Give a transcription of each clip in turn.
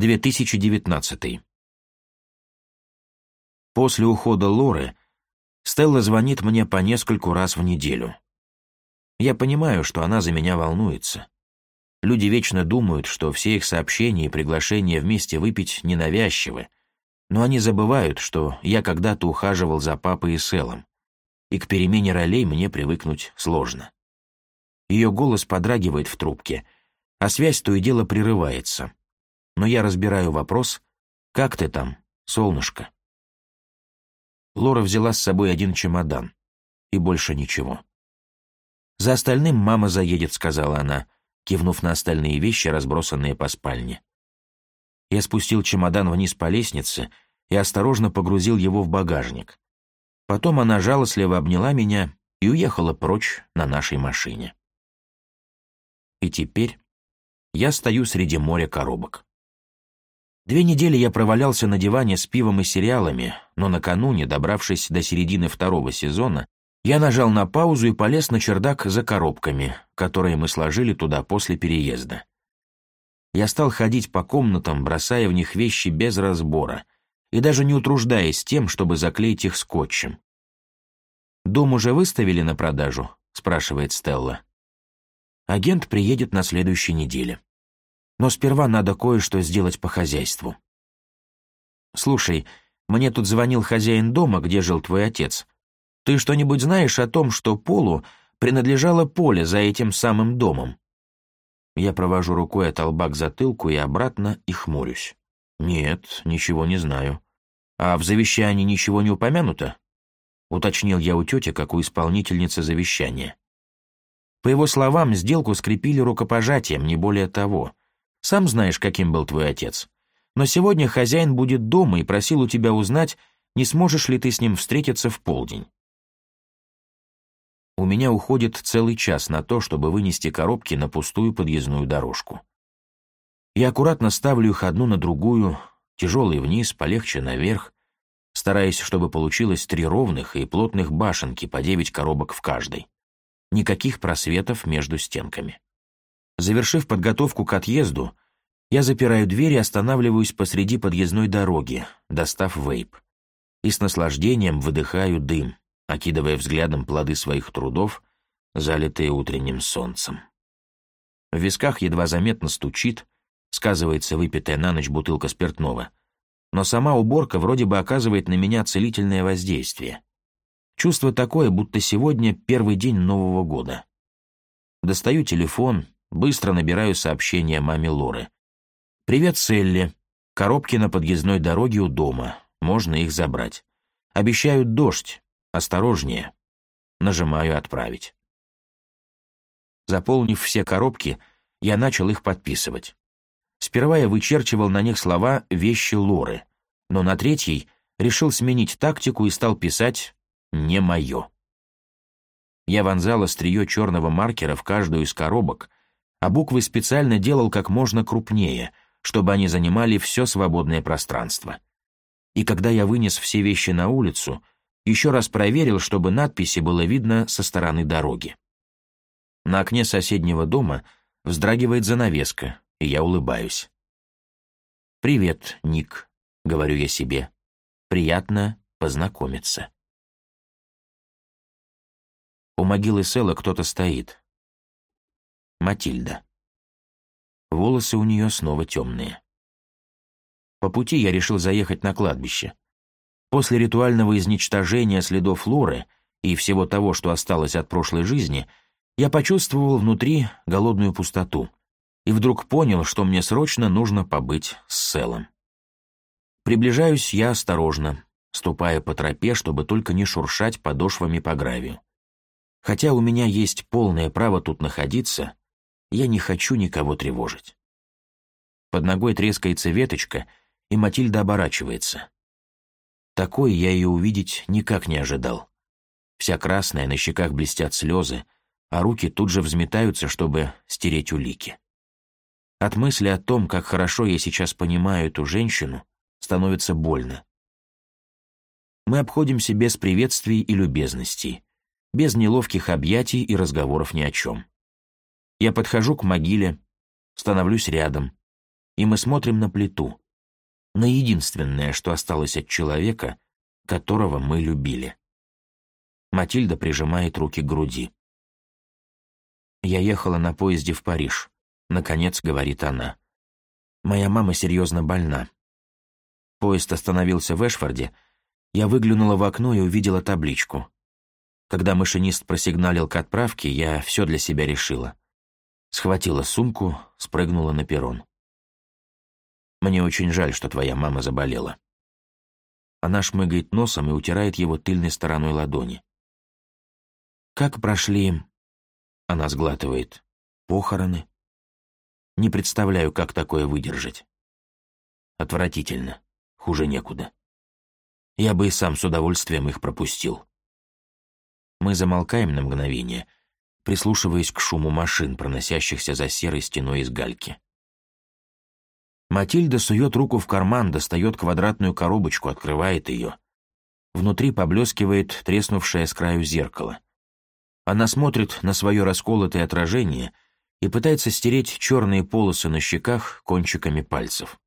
2019. После ухода Лоры Стелла звонит мне по нескольку раз в неделю. Я понимаю, что она за меня волнуется. Люди вечно думают, что все их сообщения и приглашения вместе выпить ненавязчивы, но они забывают, что я когда-то ухаживал за папой и Селом, и к перемене ролей мне привыкнуть сложно. Ее голос подрагивает в трубке, а связь то и дело прерывается но я разбираю вопрос «Как ты там, солнышко?» Лора взяла с собой один чемодан. И больше ничего. «За остальным мама заедет», — сказала она, кивнув на остальные вещи, разбросанные по спальне. Я спустил чемодан вниз по лестнице и осторожно погрузил его в багажник. Потом она жалостливо обняла меня и уехала прочь на нашей машине. И теперь я стою среди моря коробок. Две недели я провалялся на диване с пивом и сериалами, но накануне, добравшись до середины второго сезона, я нажал на паузу и полез на чердак за коробками, которые мы сложили туда после переезда. Я стал ходить по комнатам, бросая в них вещи без разбора и даже не утруждаясь тем, чтобы заклеить их скотчем. «Дом уже выставили на продажу?» — спрашивает Стелла. Агент приедет на следующей неделе но сперва надо кое-что сделать по хозяйству. Слушай, мне тут звонил хозяин дома, где жил твой отец. Ты что-нибудь знаешь о том, что Полу принадлежало поле за этим самым домом? Я провожу рукой от олба к затылку и обратно и хмурюсь. Нет, ничего не знаю. А в завещании ничего не упомянуто? Уточнил я у тети, как у исполнительницы завещания. По его словам, сделку скрепили рукопожатием, не более того. Сам знаешь, каким был твой отец. Но сегодня хозяин будет дома и просил у тебя узнать, не сможешь ли ты с ним встретиться в полдень. У меня уходит целый час на то, чтобы вынести коробки на пустую подъездную дорожку. Я аккуратно ставлю их одну на другую, тяжелые вниз, полегче наверх, стараясь, чтобы получилось три ровных и плотных башенки по девять коробок в каждой. Никаких просветов между стенками. Завершив подготовку к отъезду, я запираю дверь и останавливаюсь посреди подъездной дороги, достав вейп. И с наслаждением выдыхаю дым, окидывая взглядом плоды своих трудов, залитые утренним солнцем. В висках едва заметно стучит, сказывается выпитая на ночь бутылка спиртного. Но сама уборка вроде бы оказывает на меня целительное воздействие. Чувство такое, будто сегодня первый день Нового года. Достаю телефон, Быстро набираю сообщение маме Лоры. «Привет, Селли. Коробки на подъездной дороге у дома. Можно их забрать. Обещают дождь. Осторожнее». Нажимаю «Отправить». Заполнив все коробки, я начал их подписывать. Сперва я вычерчивал на них слова «вещи Лоры», но на третьей решил сменить тактику и стал писать «не мое». Я вонзал острие черного маркера в каждую из коробок — а буквы специально делал как можно крупнее, чтобы они занимали все свободное пространство. И когда я вынес все вещи на улицу, еще раз проверил, чтобы надписи было видно со стороны дороги. На окне соседнего дома вздрагивает занавеска, и я улыбаюсь. «Привет, Ник», — говорю я себе. «Приятно познакомиться». У могилы Села кто-то стоит. Матильда. Волосы у нее снова темные. По пути я решил заехать на кладбище. После ритуального изничтожения следов Лоры и всего того, что осталось от прошлой жизни, я почувствовал внутри голодную пустоту и вдруг понял, что мне срочно нужно побыть с Селом. Приближаюсь я осторожно, ступая по тропе, чтобы только не шуршать подошвами по гравию. Хотя у меня есть полное право тут находиться, я не хочу никого тревожить. Под ногой трескается веточка, и Матильда оборачивается. Такой я ее увидеть никак не ожидал. Вся красная, на щеках блестят слезы, а руки тут же взметаются, чтобы стереть улики. От мысли о том, как хорошо я сейчас понимаю эту женщину, становится больно. Мы обходимся без приветствий и любезностей, без неловких объятий и разговоров ни о чем. Я подхожу к могиле, становлюсь рядом, и мы смотрим на плиту, на единственное, что осталось от человека, которого мы любили. Матильда прижимает руки к груди. «Я ехала на поезде в Париж», — наконец говорит она. «Моя мама серьезно больна. Поезд остановился в Эшфорде. Я выглянула в окно и увидела табличку. Когда машинист просигналил к отправке, я все для себя решила схватила сумку, спрыгнула на перрон. «Мне очень жаль, что твоя мама заболела». Она шмыгает носом и утирает его тыльной стороной ладони. «Как прошли...» им? Она сглатывает. «Похороны?» «Не представляю, как такое выдержать». «Отвратительно. Хуже некуда. Я бы и сам с удовольствием их пропустил». Мы замолкаем на мгновение — прислушиваясь к шуму машин, проносящихся за серой стеной из гальки. Матильда сует руку в карман, достает квадратную коробочку, открывает ее. Внутри поблескивает треснувшее с краю зеркало. Она смотрит на свое расколотое отражение и пытается стереть черные полосы на щеках кончиками пальцев.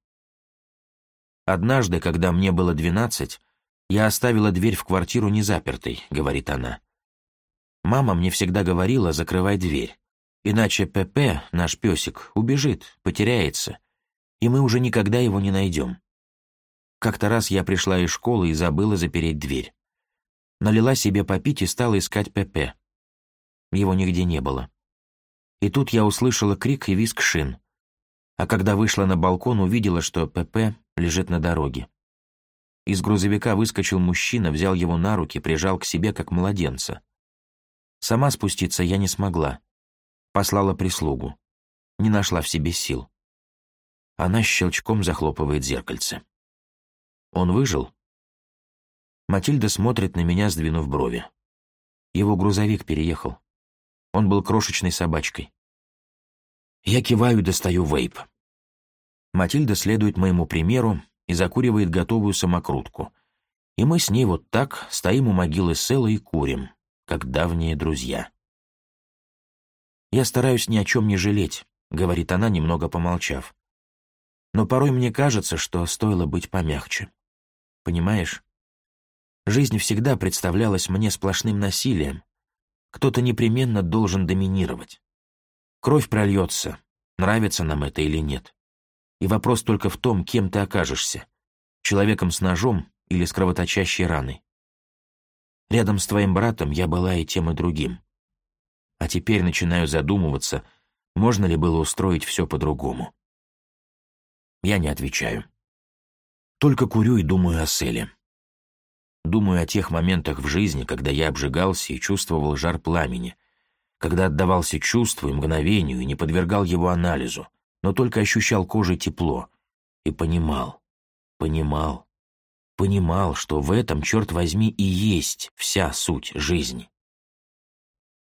«Однажды, когда мне было двенадцать, я оставила дверь в квартиру незапертой», — говорит она. Мама мне всегда говорила, закрывай дверь. Иначе ПП, наш песик, убежит, потеряется, и мы уже никогда его не найдем. Как-то раз я пришла из школы и забыла запереть дверь. Налила себе попить и стала искать ПП. Его нигде не было. И тут я услышала крик и визг шин. А когда вышла на балкон, увидела, что ПП лежит на дороге. Из грузовика выскочил мужчина, взял его на руки, прижал к себе, как младенца. Сама спуститься я не смогла. Послала прислугу. Не нашла в себе сил. Она щелчком захлопывает зеркальце. Он выжил? Матильда смотрит на меня, сдвинув брови. Его грузовик переехал. Он был крошечной собачкой. Я киваю и достаю вейп. Матильда следует моему примеру и закуривает готовую самокрутку. И мы с ней вот так стоим у могилы Села и курим как давние друзья. «Я стараюсь ни о чем не жалеть», — говорит она, немного помолчав. «Но порой мне кажется, что стоило быть помягче. Понимаешь? Жизнь всегда представлялась мне сплошным насилием. Кто-то непременно должен доминировать. Кровь прольется, нравится нам это или нет. И вопрос только в том, кем ты окажешься — человеком с ножом или с кровоточащей раной. Рядом с твоим братом я была и тем, и другим. А теперь начинаю задумываться, можно ли было устроить все по-другому. Я не отвечаю. Только курю и думаю о Селе. Думаю о тех моментах в жизни, когда я обжигался и чувствовал жар пламени, когда отдавался чувству и мгновению и не подвергал его анализу, но только ощущал кожей тепло и понимал, понимал, понимал, что в этом, черт возьми, и есть вся суть жизни.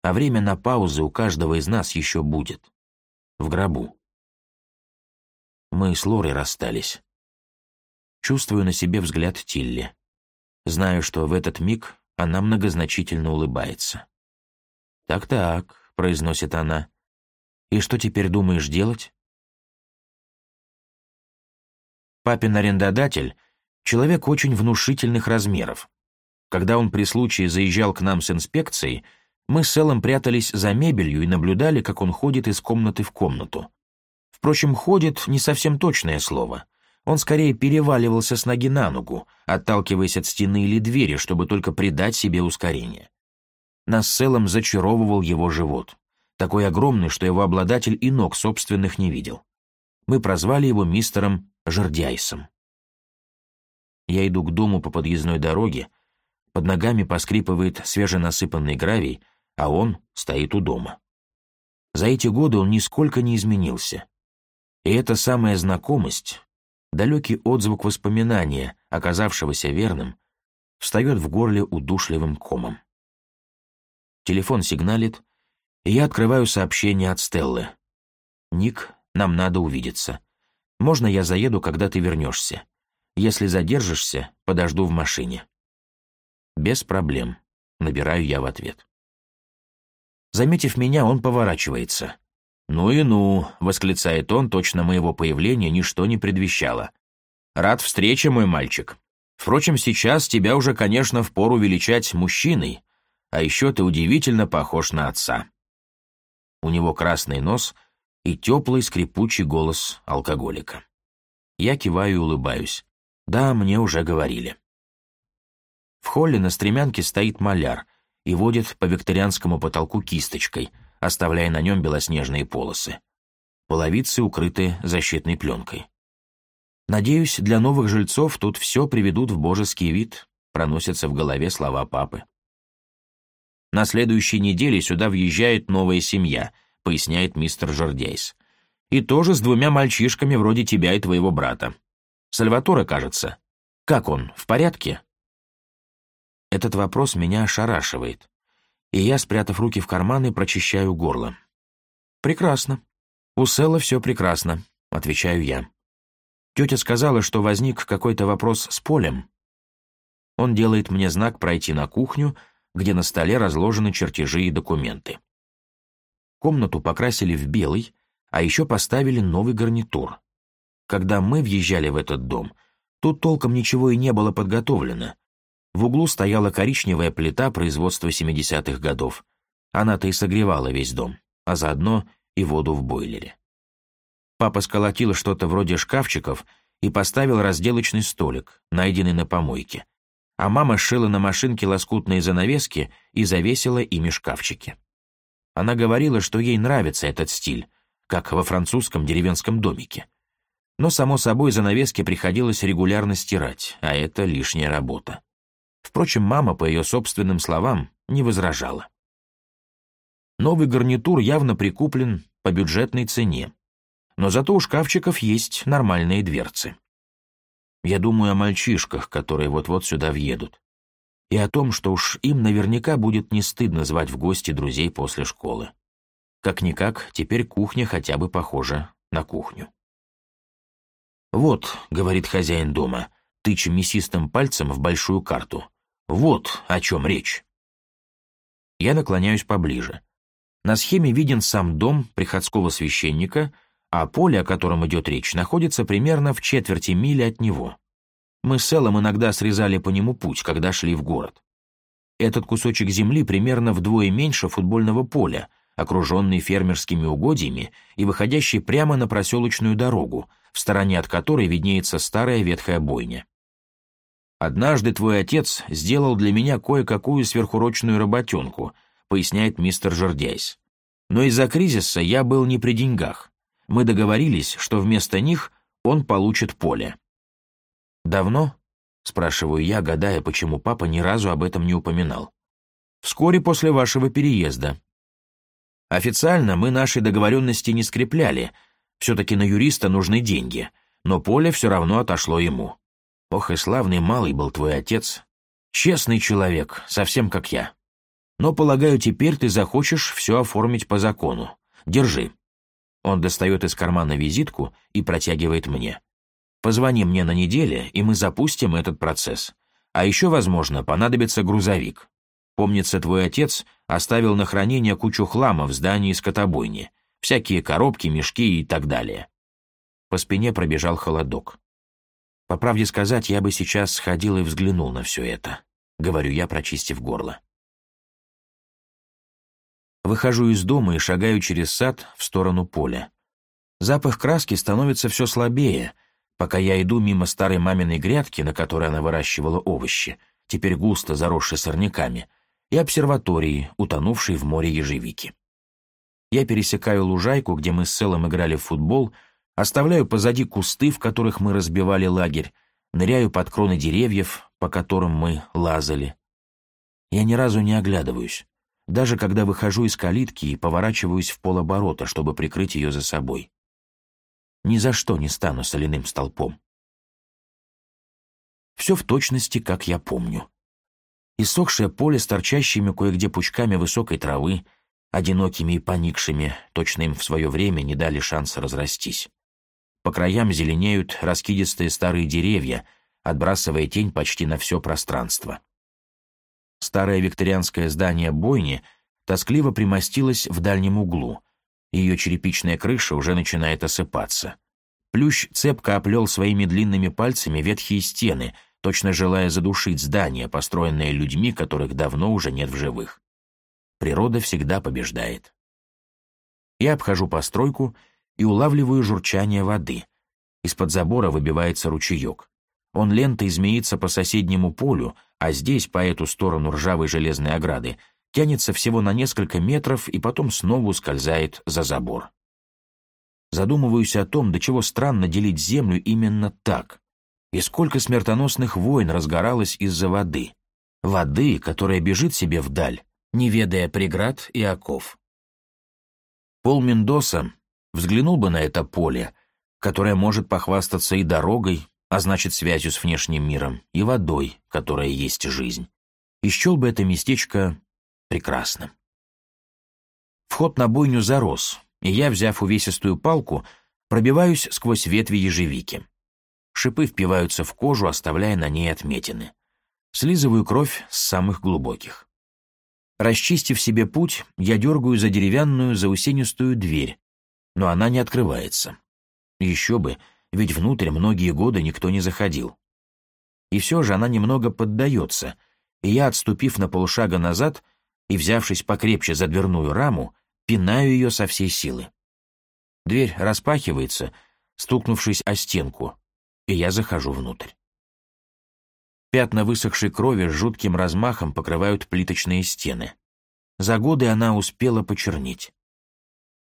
А время на паузы у каждого из нас еще будет. В гробу. Мы с Лорой расстались. Чувствую на себе взгляд Тилли. Знаю, что в этот миг она многозначительно улыбается. «Так-так», — произносит она. «И что теперь думаешь делать?» Папин арендодатель — Человек очень внушительных размеров. Когда он при случае заезжал к нам с инспекцией, мы с Эллом прятались за мебелью и наблюдали, как он ходит из комнаты в комнату. Впрочем, «ходит» — не совсем точное слово. Он скорее переваливался с ноги на ногу, отталкиваясь от стены или двери, чтобы только придать себе ускорение. Нас с Эллом зачаровывал его живот, такой огромный, что его обладатель и ног собственных не видел. Мы прозвали его мистером Жердяйсом. Я иду к дому по подъездной дороге, под ногами поскрипывает свеженасыпанный гравий, а он стоит у дома. За эти годы он нисколько не изменился. И эта самая знакомость, далекий отзвук воспоминания, оказавшегося верным, встает в горле удушливым комом. Телефон сигналит, и я открываю сообщение от Стеллы. «Ник, нам надо увидеться. Можно я заеду, когда ты вернешься?» Если задержишься, подожду в машине». «Без проблем», — набираю я в ответ. Заметив меня, он поворачивается. «Ну и ну», — восклицает он, точно моего появления ничто не предвещало. «Рад встрече, мой мальчик. Впрочем, сейчас тебя уже, конечно, впору величать мужчиной, а еще ты удивительно похож на отца». У него красный нос и теплый скрипучий голос алкоголика. Я киваю и улыбаюсь. Да, мне уже говорили. В холле на стремянке стоит маляр и водит по викторианскому потолку кисточкой, оставляя на нем белоснежные полосы. Половицы укрыты защитной пленкой. «Надеюсь, для новых жильцов тут все приведут в божеский вид», проносятся в голове слова папы. «На следующей неделе сюда въезжает новая семья», поясняет мистер Жордейс. «И тоже с двумя мальчишками вроде тебя и твоего брата. Сальваторе, кажется. Как он, в порядке?» Этот вопрос меня ошарашивает, и я, спрятав руки в карманы, прочищаю горло. «Прекрасно. У Сэла все прекрасно», — отвечаю я. Тетя сказала, что возник какой-то вопрос с полем. Он делает мне знак пройти на кухню, где на столе разложены чертежи и документы. Комнату покрасили в белый, а еще поставили новый гарнитур когда мы въезжали в этот дом, тут толком ничего и не было подготовлено. В углу стояла коричневая плита производства 70-х годов. Она-то и согревала весь дом, а заодно и воду в бойлере. Папа сколотил что-то вроде шкафчиков и поставил разделочный столик, найденный на помойке. А мама шила на машинке лоскутные занавески и завесила ими шкафчики. Она говорила, что ей нравится этот стиль, как во французском деревенском домике. Но, само собой, занавески приходилось регулярно стирать, а это лишняя работа. Впрочем, мама, по ее собственным словам, не возражала. Новый гарнитур явно прикуплен по бюджетной цене, но зато у шкафчиков есть нормальные дверцы. Я думаю о мальчишках, которые вот-вот сюда въедут, и о том, что уж им наверняка будет не стыдно звать в гости друзей после школы. Как-никак, теперь кухня хотя бы похожа на кухню. «Вот», — говорит хозяин дома, тыча мясистым пальцем в большую карту. «Вот о чем речь». Я наклоняюсь поближе. На схеме виден сам дом приходского священника, а поле, о котором идет речь, находится примерно в четверти мили от него. Мы с Эллом иногда срезали по нему путь, когда шли в город. Этот кусочек земли примерно вдвое меньше футбольного поля, окруженный фермерскими угодьями и выходящий прямо на проселочную дорогу — в стороне от которой виднеется старая ветхая бойня. «Однажды твой отец сделал для меня кое-какую сверхурочную работенку», поясняет мистер Жердяйс. «Но из-за кризиса я был не при деньгах. Мы договорились, что вместо них он получит поле». «Давно?» — спрашиваю я, гадая, почему папа ни разу об этом не упоминал. «Вскоре после вашего переезда». Официально мы нашей договоренности не скрепляли, все-таки на юриста нужны деньги, но поле все равно отошло ему. Ох и славный малый был твой отец. Честный человек, совсем как я. Но, полагаю, теперь ты захочешь все оформить по закону. Держи. Он достает из кармана визитку и протягивает мне. Позвони мне на неделе, и мы запустим этот процесс. А еще, возможно, понадобится грузовик. Помнится, твой отец оставил на хранение кучу хлама в здании скотобойни — всякие коробки, мешки и так далее. По спине пробежал холодок. По правде сказать, я бы сейчас сходил и взглянул на все это, говорю я, прочистив горло. Выхожу из дома и шагаю через сад в сторону поля. Запах краски становится все слабее, пока я иду мимо старой маминой грядки, на которой она выращивала овощи, теперь густо заросшей сорняками, и обсерватории, утонувшей в море ежевики. Я пересекаю лужайку, где мы с Селом играли в футбол, оставляю позади кусты, в которых мы разбивали лагерь, ныряю под кроны деревьев, по которым мы лазали. Я ни разу не оглядываюсь, даже когда выхожу из калитки и поворачиваюсь в полоборота, чтобы прикрыть ее за собой. Ни за что не стану соляным столпом. Все в точности, как я помню. Иссохшее поле с торчащими кое-где пучками высокой травы — одинокими и поникшими, точно им в свое время не дали шанса разрастись. По краям зеленеют раскидистые старые деревья, отбрасывая тень почти на все пространство. Старое викторианское здание бойни тоскливо примостилось в дальнем углу. Ее черепичная крыша уже начинает осыпаться. Плющ цепко оплел своими длинными пальцами ветхие стены, точно желая задушить здание, построенное людьми, которых давно уже нет в живых. Природа всегда побеждает. Я обхожу постройку и улавливаю журчание воды. Из-под забора выбивается ручеек. Он лентой змеится по соседнему полю, а здесь, по эту сторону ржавой железной ограды, тянется всего на несколько метров и потом снова ускользает за забор. Задумываюсь о том, до чего странно делить землю именно так. И сколько смертоносных войн разгоралось из-за воды. Воды, которая бежит себе вдаль, не ведая преград и оков. Пол Мендоса взглянул бы на это поле, которое может похвастаться и дорогой, а значит связью с внешним миром, и водой, которая есть жизнь, и счел бы это местечко прекрасным. Вход на бойню зарос, и я, взяв увесистую палку, пробиваюсь сквозь ветви ежевики. Шипы впиваются в кожу, оставляя на ней отметины. Слизываю кровь с самых глубоких. Расчистив себе путь, я дергаю за деревянную заусенистую дверь, но она не открывается. Еще бы, ведь внутрь многие годы никто не заходил. И все же она немного поддается, и я, отступив на полшага назад и взявшись покрепче за дверную раму, пинаю ее со всей силы. Дверь распахивается, стукнувшись о стенку, и я захожу внутрь. Пятна высохшей крови с жутким размахом покрывают плиточные стены. За годы она успела почернеть.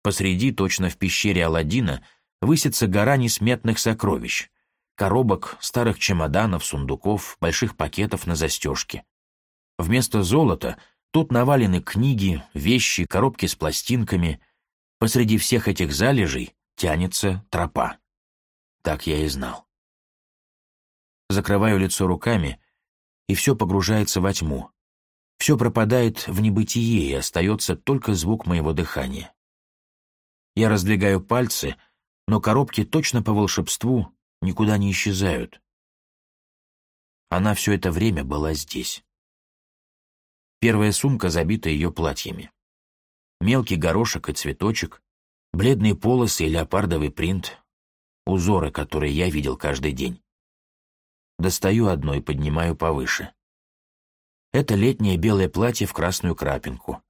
Посреди, точно в пещере Аладдина, высится гора несметных сокровищ. Коробок, старых чемоданов, сундуков, больших пакетов на застежке. Вместо золота тут навалены книги, вещи, коробки с пластинками. Посреди всех этих залежей тянется тропа. Так я и знал закрываю лицо руками, и все погружается во тьму. Все пропадает в небытие, и остается только звук моего дыхания. Я раздвигаю пальцы, но коробки точно по волшебству никуда не исчезают. Она все это время была здесь. Первая сумка забита ее платьями. Мелкий горошек и цветочек, бледные полосы и леопардовый принт, узоры, которые я видел каждый день. Достаю одно и поднимаю повыше. Это летнее белое платье в красную крапинку.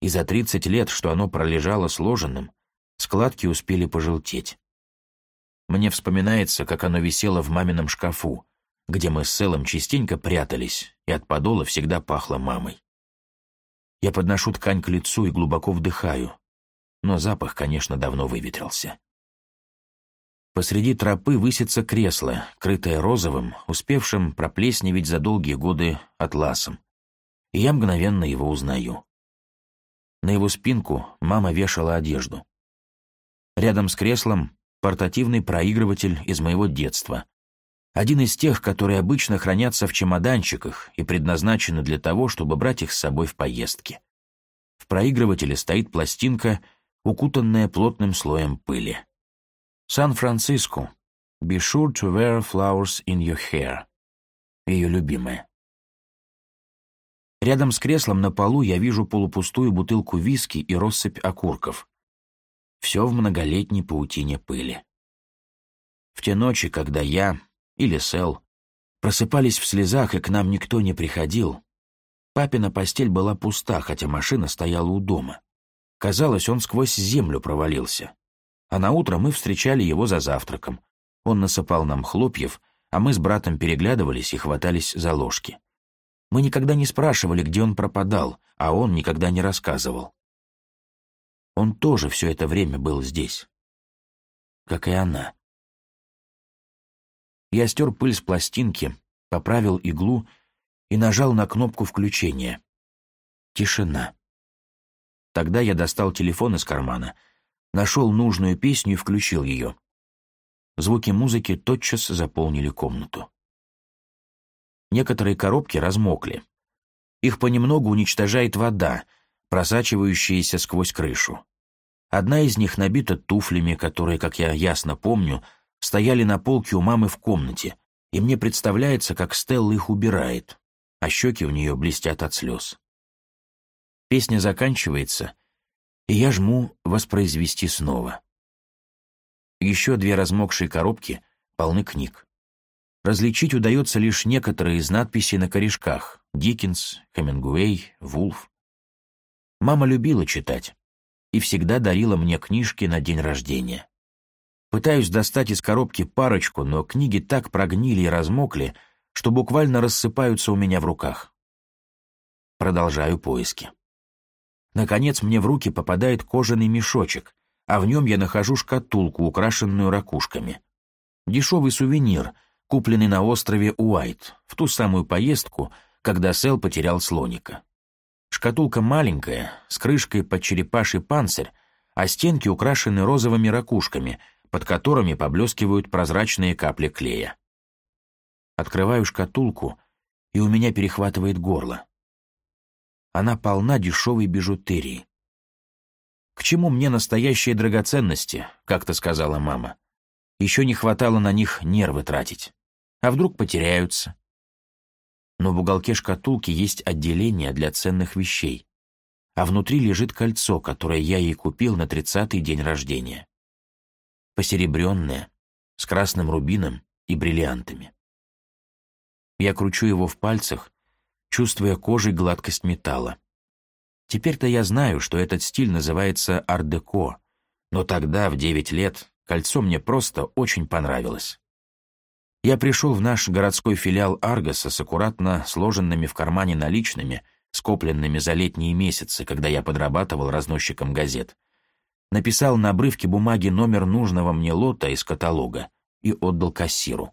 И за 30 лет, что оно пролежало сложенным, складки успели пожелтеть. Мне вспоминается, как оно висело в мамином шкафу, где мы с Селом частенько прятались, и от подола всегда пахло мамой. Я подношу ткань к лицу и глубоко вдыхаю, но запах, конечно, давно выветрился. Посреди тропы высится кресло, крытое розовым, успевшим проплесневеть за долгие годы атласом. И я мгновенно его узнаю. На его спинку мама вешала одежду. Рядом с креслом портативный проигрыватель из моего детства. Один из тех, которые обычно хранятся в чемоданчиках и предназначены для того, чтобы брать их с собой в поездки. В проигрывателе стоит пластинка, укутанная плотным слоем пыли. Сан Франциско. Be sure to wear flowers in your hair. Ее любимая. Рядом с креслом на полу я вижу полупустую бутылку виски и россыпь окурков. Все в многолетней паутине пыли. В те ночи, когда я или Сэл просыпались в слезах и к нам никто не приходил, папина постель была пуста, хотя машина стояла у дома. Казалось, он сквозь землю провалился а на утро мы встречали его за завтраком. Он насыпал нам хлопьев, а мы с братом переглядывались и хватались за ложки. Мы никогда не спрашивали, где он пропадал, а он никогда не рассказывал. Он тоже все это время был здесь. Как и она. Я стер пыль с пластинки, поправил иглу и нажал на кнопку включения. Тишина. Тогда я достал телефон из кармана — нашел нужную песню и включил ее. Звуки музыки тотчас заполнили комнату. Некоторые коробки размокли. Их понемногу уничтожает вода, просачивающаяся сквозь крышу. Одна из них набита туфлями, которые, как я ясно помню, стояли на полке у мамы в комнате, и мне представляется, как Стелла их убирает, а щеки у нее блестят от слез. Песня заканчивается — и я жму «Воспроизвести снова». Еще две размокшие коробки полны книг. Различить удается лишь некоторые из надписей на корешках — Диккенс, Хемингуэй, Вулф. Мама любила читать и всегда дарила мне книжки на день рождения. Пытаюсь достать из коробки парочку, но книги так прогнили и размокли, что буквально рассыпаются у меня в руках. Продолжаю поиски. Наконец мне в руки попадает кожаный мешочек, а в нем я нахожу шкатулку, украшенную ракушками. Дешевый сувенир, купленный на острове Уайт, в ту самую поездку, когда Сэл потерял слоника. Шкатулка маленькая, с крышкой под черепаший панцирь, а стенки украшены розовыми ракушками, под которыми поблескивают прозрачные капли клея. Открываю шкатулку, и у меня перехватывает горло. Она полна дешевой бижутерии. «К чему мне настоящие драгоценности?» — как-то сказала мама. «Еще не хватало на них нервы тратить. А вдруг потеряются?» Но в уголке шкатулки есть отделение для ценных вещей, а внутри лежит кольцо, которое я ей купил на тридцатый день рождения. Посеребренное, с красным рубином и бриллиантами. Я кручу его в пальцах чувствуя кожей гладкость металла. Теперь-то я знаю, что этот стиль называется ар-деко, но тогда, в девять лет, кольцо мне просто очень понравилось. Я пришел в наш городской филиал Аргоса с аккуратно сложенными в кармане наличными, скопленными за летние месяцы, когда я подрабатывал разносчиком газет. Написал на обрывке бумаги номер нужного мне лота из каталога и отдал кассиру.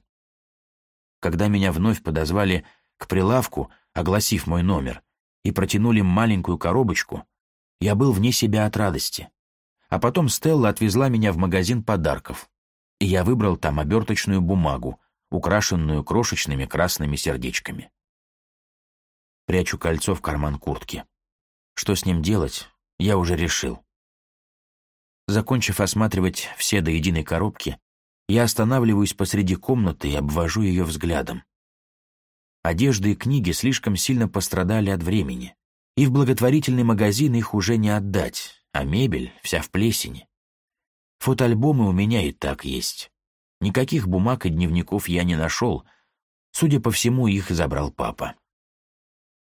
Когда меня вновь подозвали к прилавку — огласив мой номер, и протянули маленькую коробочку, я был вне себя от радости. А потом Стелла отвезла меня в магазин подарков, и я выбрал там оберточную бумагу, украшенную крошечными красными сердечками. Прячу кольцо в карман куртки. Что с ним делать, я уже решил. Закончив осматривать все до единой коробки, я останавливаюсь посреди комнаты и обвожу ее взглядом. Одежда и книги слишком сильно пострадали от времени, и в благотворительный магазин их уже не отдать, а мебель вся в плесени. Фотоальбомы у меня и так есть. Никаких бумаг и дневников я не нашел. Судя по всему, их забрал папа.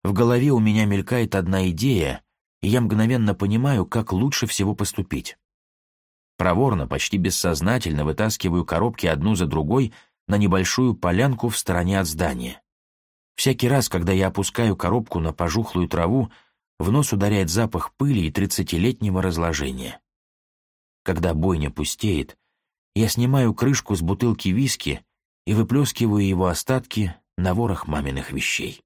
В голове у меня мелькает одна идея, и я мгновенно понимаю, как лучше всего поступить. Проворно, почти бессознательно вытаскиваю коробки одну за другой на небольшую полянку в стороне от здания. Всякий раз, когда я опускаю коробку на пожухлую траву, в нос ударяет запах пыли и тридцатилетнего разложения. Когда бойня пустеет, я снимаю крышку с бутылки виски и выплескиваю его остатки на ворох маминых вещей.